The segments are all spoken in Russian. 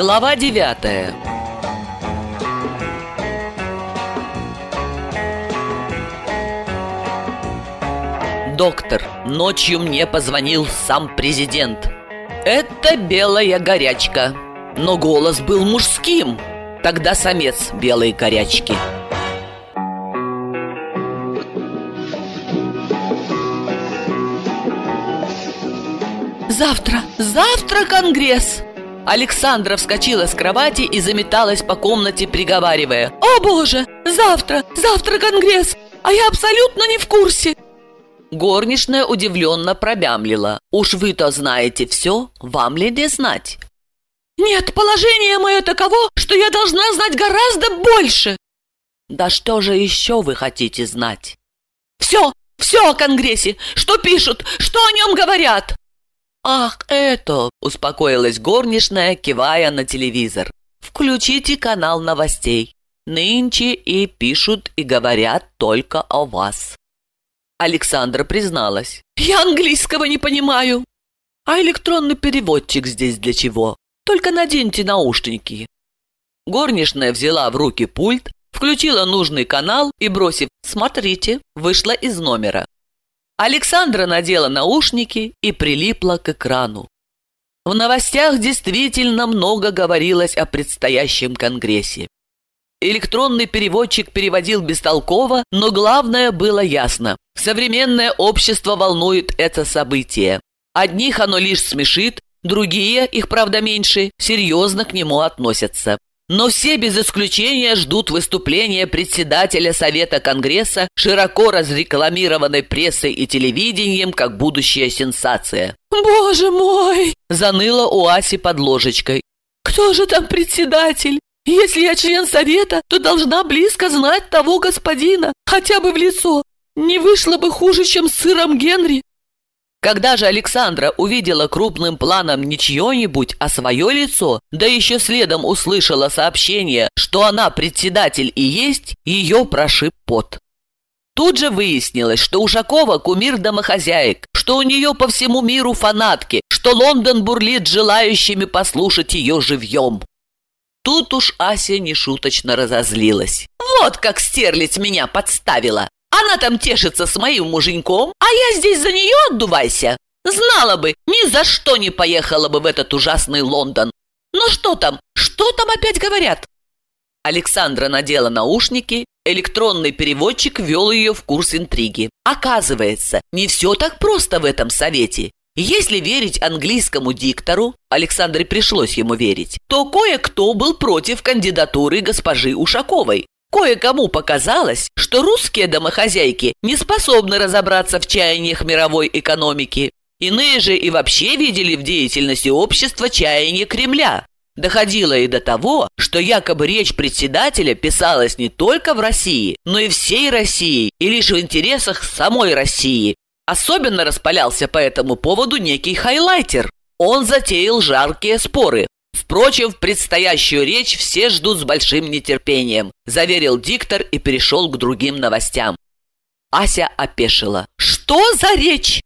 Глава девятая. Доктор, ночью мне позвонил сам президент. Это белая горячка Но голос был мужским. Тогда самец белой горячки Завтра, завтра конгресс! Александра вскочила с кровати и заметалась по комнате, приговаривая «О боже, завтра, завтра конгресс, а я абсолютно не в курсе!» Горничная удивленно пробямлила «Уж вы-то знаете все, вам ли не знать?» «Нет, положение мое таково, что я должна знать гораздо больше!» «Да что же еще вы хотите знать?» «Все, все о Конгрессе! Что пишут, что о нем говорят!» «Ах, это!» – успокоилась горничная, кивая на телевизор. «Включите канал новостей. Нынче и пишут, и говорят только о вас». Александра призналась. «Я английского не понимаю». «А электронный переводчик здесь для чего? Только наденьте наушники». Горничная взяла в руки пульт, включила нужный канал и, бросив «Смотрите», вышла из номера. Александра надела наушники и прилипла к экрану. В новостях действительно много говорилось о предстоящем конгрессе. Электронный переводчик переводил бестолково, но главное было ясно. Современное общество волнует это событие. Одних оно лишь смешит, другие, их правда меньше, серьезно к нему относятся. Но все без исключения ждут выступления председателя Совета Конгресса, широко разрекламированной прессой и телевидением, как будущая сенсация. «Боже мой!» – заныла у Аси под ложечкой. «Кто же там председатель? Если я член Совета, то должна близко знать того господина, хотя бы в лицо. Не вышло бы хуже, чем с сыром Генри. Когда же Александра увидела крупным планом не чье-нибудь, а свое лицо, да еще следом услышала сообщение, что она председатель и есть, ее прошиб пот. Тут же выяснилось, что Ушакова кумир домохозяек, что у нее по всему миру фанатки, что Лондон бурлит желающими послушать ее живьем. Тут уж Ася нешуточно разозлилась. «Вот как стерлить меня подставила! Она там тешится с моим муженьком, а я здесь за нее отдувайся. Знала бы, ни за что не поехала бы в этот ужасный Лондон. Но что там? Что там опять говорят? Александра надела наушники, электронный переводчик вел ее в курс интриги. Оказывается, не все так просто в этом совете. Если верить английскому диктору, Александре пришлось ему верить, то кое-кто был против кандидатуры госпожи Ушаковой. Кое-кому показалось, что русские домохозяйки не способны разобраться в чаяниях мировой экономики. Иные же и вообще видели в деятельности общества чаяние Кремля. Доходило и до того, что якобы речь председателя писалась не только в России, но и всей России, и лишь в интересах самой России. Особенно распалялся по этому поводу некий хайлайтер. Он затеял жаркие споры, Впрочем, предстоящую речь все ждут с большим нетерпением, заверил диктор и перешел к другим новостям. Ася опешила. «Что за речь?»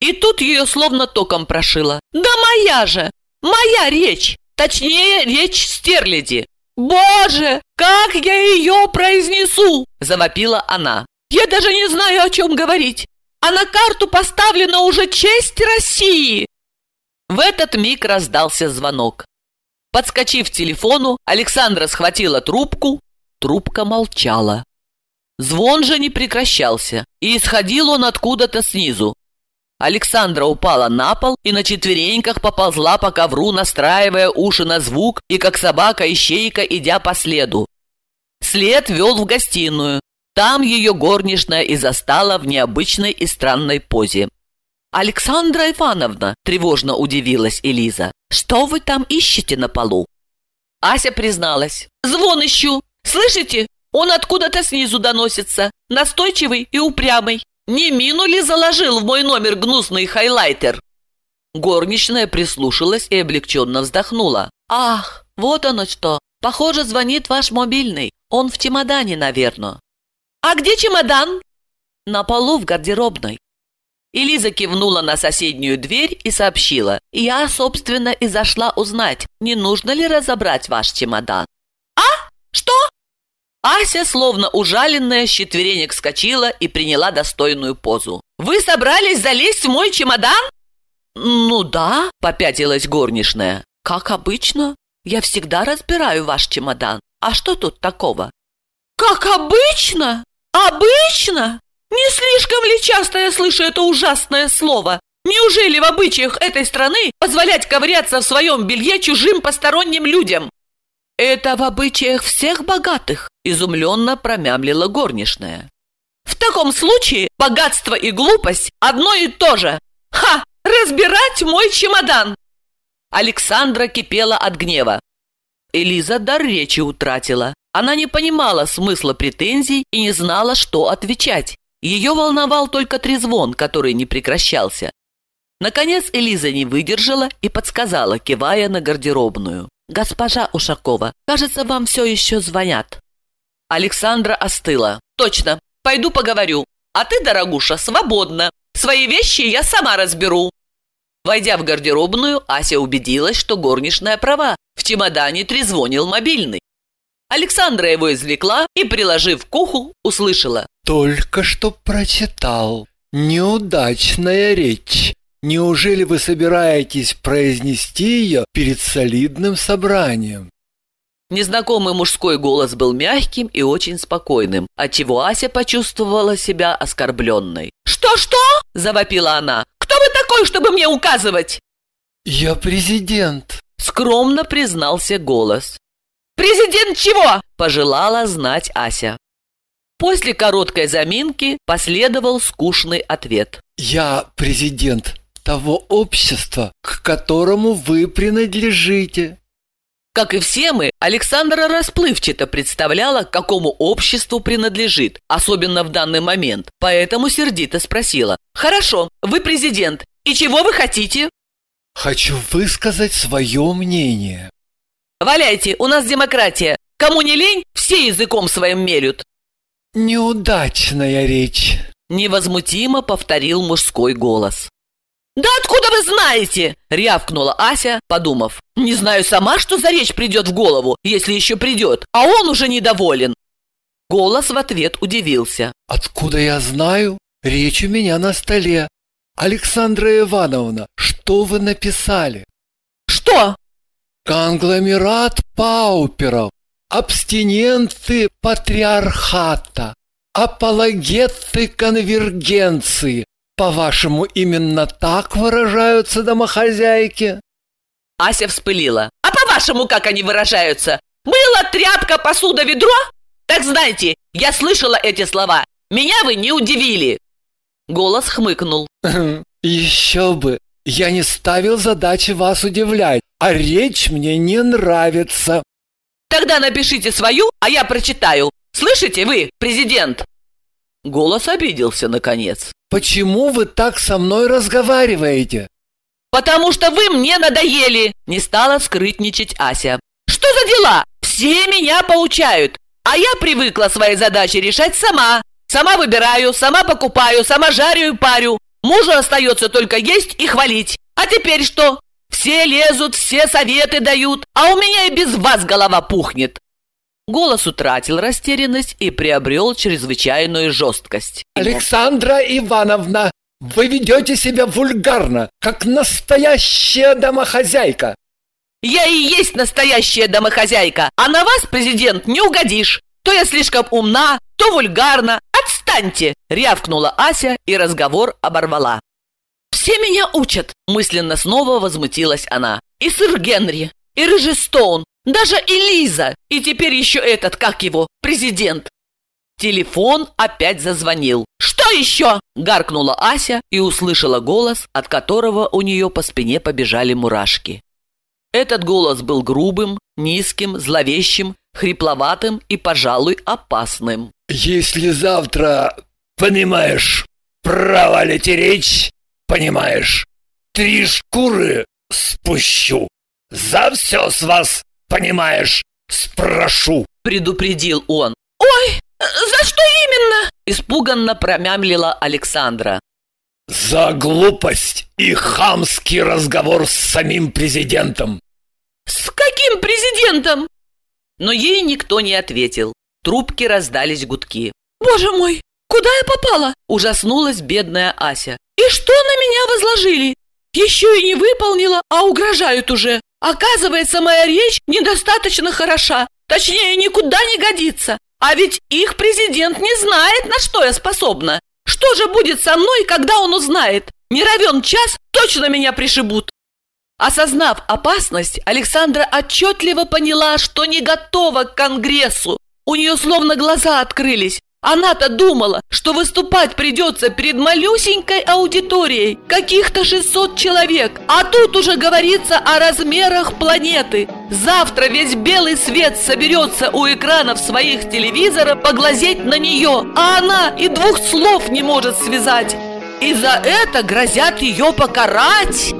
И тут ее словно током прошило. «Да моя же! Моя речь! Точнее, речь стерляди!» «Боже, как я ее произнесу!» – завопила она. «Я даже не знаю, о чем говорить! А на карту поставлена уже честь России!» В этот миг раздался звонок. Подскочив к телефону, Александра схватила трубку. Трубка молчала. Звон же не прекращался, и исходил он откуда-то снизу. Александра упала на пол и на четвереньках поползла по ковру, настраивая уши на звук и как собака-ищейка, идя по следу. След вел в гостиную. Там ее горничная и застала в необычной и странной позе. «Александра Ивановна!» – тревожно удивилась Элиза. «Что вы там ищете на полу?» Ася призналась. «Звон ищу! Слышите? Он откуда-то снизу доносится. Настойчивый и упрямый. Не мину ли заложил в мой номер гнусный хайлайтер?» Горничная прислушалась и облегченно вздохнула. «Ах, вот оно что! Похоже, звонит ваш мобильный. Он в чемодане, наверное». «А где чемодан?» «На полу в гардеробной». Элиза кивнула на соседнюю дверь и сообщила. «Я, собственно, и зашла узнать, не нужно ли разобрать ваш чемодан». «А? Что?» Ася, словно ужаленная, с четверенек вскочила и приняла достойную позу. «Вы собрались залезть в мой чемодан?» «Ну да», — попятилась горничная. «Как обычно. Я всегда разбираю ваш чемодан. А что тут такого?» «Как обычно? Обычно? Не слишком ли часто я слышу это ужасное слово? Неужели в обычаях этой страны позволять ковыряться в своем белье чужим посторонним людям? Это в обычаях всех богатых, изумленно промямлила горничная. В таком случае богатство и глупость одно и то же. Ха! Разбирать мой чемодан! Александра кипела от гнева. Элиза дар речи утратила. Она не понимала смысла претензий и не знала, что отвечать. Ее волновал только трезвон, который не прекращался. Наконец Элиза не выдержала и подсказала, кивая на гардеробную. «Госпожа Ушакова, кажется, вам все еще звонят». Александра остыла. «Точно, пойду поговорю. А ты, дорогуша, свободна. Свои вещи я сама разберу». Войдя в гардеробную, Ася убедилась, что горничная права. В чемодане трезвонил мобильный. Александра его извлекла и, приложив к уху, услышала. «Только что прочитал. Неудачная речь. Неужели вы собираетесь произнести ее перед солидным собранием?» Незнакомый мужской голос был мягким и очень спокойным, отчего Ася почувствовала себя оскорбленной. «Что-что?» – завопила она. «Кто вы такой, чтобы мне указывать?» «Я президент», – скромно признался голос. «Президент чего?» – пожелала знать Ася. После короткой заминки последовал скучный ответ. «Я президент того общества, к которому вы принадлежите». Как и все мы, Александра расплывчато представляла, к какому обществу принадлежит, особенно в данный момент, поэтому сердито спросила. «Хорошо, вы президент, и чего вы хотите?» «Хочу высказать свое мнение». «Валяйте, у нас демократия. Кому не лень, все языком своим мелют». «Неудачная речь», — невозмутимо повторил мужской голос. «Да откуда вы знаете?» — рявкнула Ася, подумав. «Не знаю сама, что за речь придет в голову, если еще придет, а он уже недоволен». Голос в ответ удивился. «Откуда я знаю? Речь у меня на столе. Александра Ивановна, что вы написали?» «Что?» «Конгломерат пауперов, абстиненты патриархата, апологеты конвергенции, по-вашему, именно так выражаются домохозяйки? Ася вспылила. А по-вашему, как они выражаются? Мыло, тряпка, посуда, ведро? Так знаете, я слышала эти слова. Меня вы не удивили. Голос хмыкнул. Еще бы. Я не ставил задачи вас удивлять, а речь мне не нравится. Тогда напишите свою, а я прочитаю. Слышите вы, президент? Голос обиделся, наконец. «Почему вы так со мной разговариваете?» «Потому что вы мне надоели!» Не стала скрытничать Ася. «Что за дела? Все меня поучают, а я привыкла свои задачи решать сама. Сама выбираю, сама покупаю, сама жарю и парю. Мужу остается только есть и хвалить. А теперь что? Все лезут, все советы дают, а у меня и без вас голова пухнет. Голос утратил растерянность и приобрел чрезвычайную жесткость. «Александра Ивановна, вы ведете себя вульгарно, как настоящая домохозяйка!» «Я и есть настоящая домохозяйка, а на вас, президент, не угодишь! То я слишком умна, то вульгарна. Отстаньте!» — рявкнула Ася и разговор оборвала. «Все меня учат!» — мысленно снова возмутилась она. «И сыр Генри, и Рыжий Стоун, даже Элиза! И теперь еще этот, как его, президент!» Телефон опять зазвонил. «Что еще?» – гаркнула Ася и услышала голос, от которого у нее по спине побежали мурашки. Этот голос был грубым, низким, зловещим, хрипловатым и, пожалуй, опасным. «Если завтра, понимаешь, провалите речь, понимаешь, три шкуры спущу, за все с вас понимаешь, спрошу!» — предупредил он. «Ой, за что именно?» — испуганно промямлила Александра. За глупость и хамский разговор с самим президентом. С каким президентом? Но ей никто не ответил. Трубки раздались гудки. Боже мой, куда я попала? Ужаснулась бедная Ася. И что на меня возложили? Еще и не выполнила, а угрожают уже. Оказывается, моя речь недостаточно хороша. Точнее, никуда не годится. А ведь их президент не знает, на что я способна. Что же будет со мной, когда он узнает? Не равен час, точно меня пришибут. Осознав опасность, Александра отчетливо поняла, что не готова к Конгрессу. У нее словно глаза открылись. Она-то думала, что выступать придется перед малюсенькой аудиторией, каких-то 600 человек, а тут уже говорится о размерах планеты. Завтра весь белый свет соберется у экранов своих телевизоров поглазеть на нее, а она и двух слов не может связать. И за это грозят ее покарать.